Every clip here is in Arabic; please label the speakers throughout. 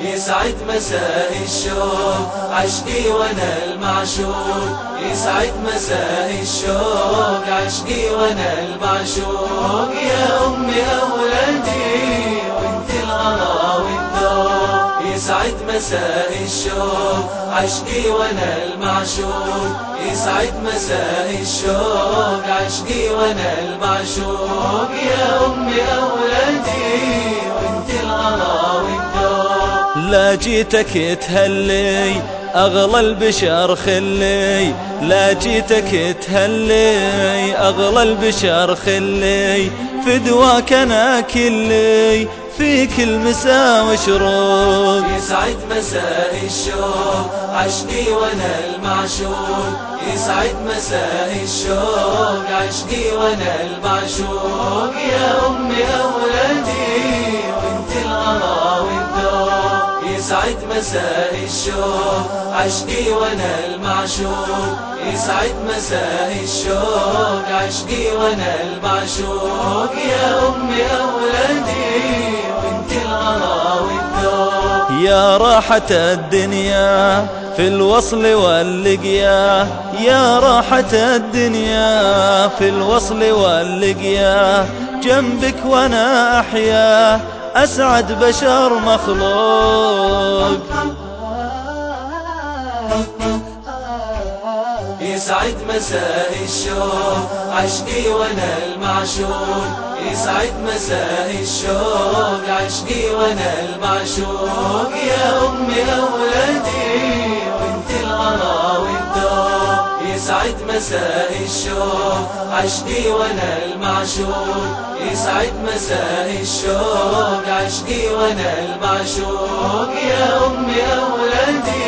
Speaker 1: يسعد مساء الشوق عشقي وأنا المعشوق. يسعد مساء الشوق عشقي وأنا المعشوق. يا أمي أولادي وأنت والذوق يسعد مساء الشوق عشقي وأنا المعشوق. يسعد مساء الشوق عشقي وأنا المعشوق. يا امي اولادي وأنت الغلا والذوق
Speaker 2: لا جيتك تهلي أغلى البشر خلي لا جيتك تهلي. أغلى البشر خلي فدواك أنا كلي. في كل مساء وشروق
Speaker 1: يسعد مساء الشوق عشقي وأنا المعشوق. يسعد مساء الشوق عشقي وأنا المعشوق. يا أمي أولادي وانت والذوق يسعد مساء الشوق عشقي وأنا المعشوق. يسعد مساء الشوق عشقي وأنا المعشوق. يا أمي أولادي وانت الغلا والذوق
Speaker 2: يا راحة الدنيا في الوصل واللقيا. يا راحة الدنيا في الوصل واللقيا. جنبك وأنا أحيا. أسعد بشر مخلوق.
Speaker 1: يسعد مساء الشوق عشقي وأنا المعشوق. يسعد مساء الشوق عشقي وأنا المعشوق. يا أمي أولادي. يسعد مساء الشوق عشقي وأنا المعشوق. يسعد مساء الشوق عشقي وأنا المعشوق. يا امي اولادي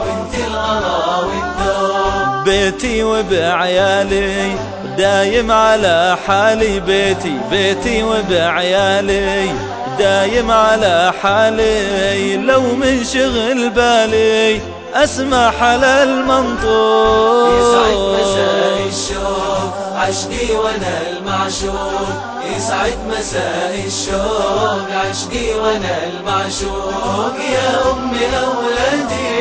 Speaker 1: وانت الغلا والذوق
Speaker 2: بيتي وبعيالي دايم على حالي. بيتي بيتي وبعيالي دايم على حالي. لو من شغل بالي أسمع على المنطوق
Speaker 1: يسعد مساء الشوق عشقي وأنا المعشوق. يسعد مساء الشوق عشقي وأنا المعشوق. يا امي أولادي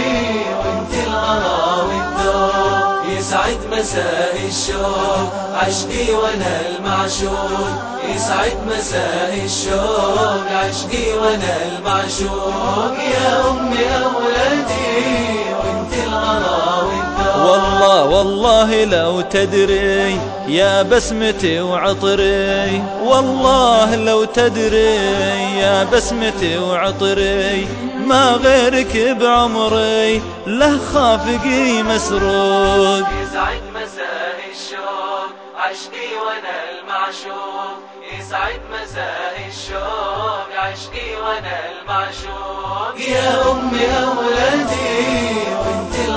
Speaker 1: وأنت الغلا والذوق يسعد مساء الشوق عشقي وأنا المعشوق. يسعد مساء الشوق عشقي وأنا المعشوق. يا امي أولادي
Speaker 2: والله لو تدري يا بسمتي وعطري. والله لو تدري يا بسمتي وعطري. ما غيرك بعمري له خافقي مسروق.
Speaker 1: يسعد مساء الشوق عشقي وأنا المعشوق. يسعد مساء الشوق عشقي وأنا المعشوق. يا امي اولادي وانت